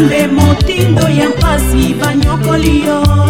nzambe motindo ya mpasi banyokoli yo.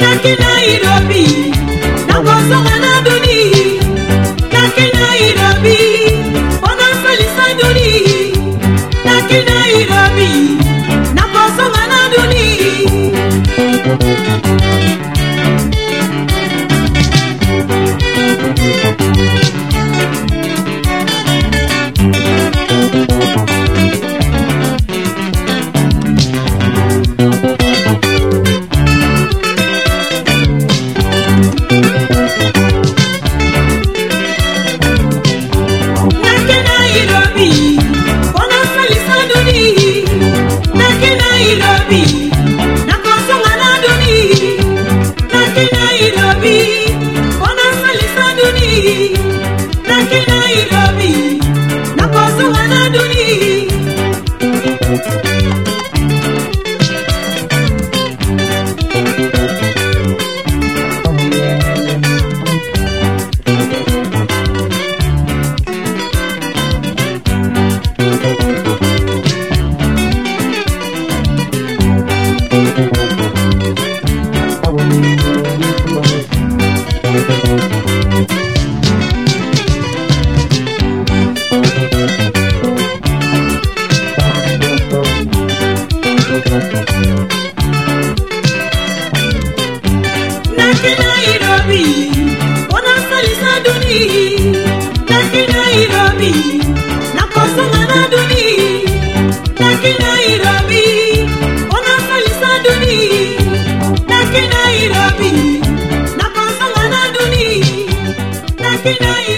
naki nairobi nairobi nairobi nakozonga na duni naki nairobi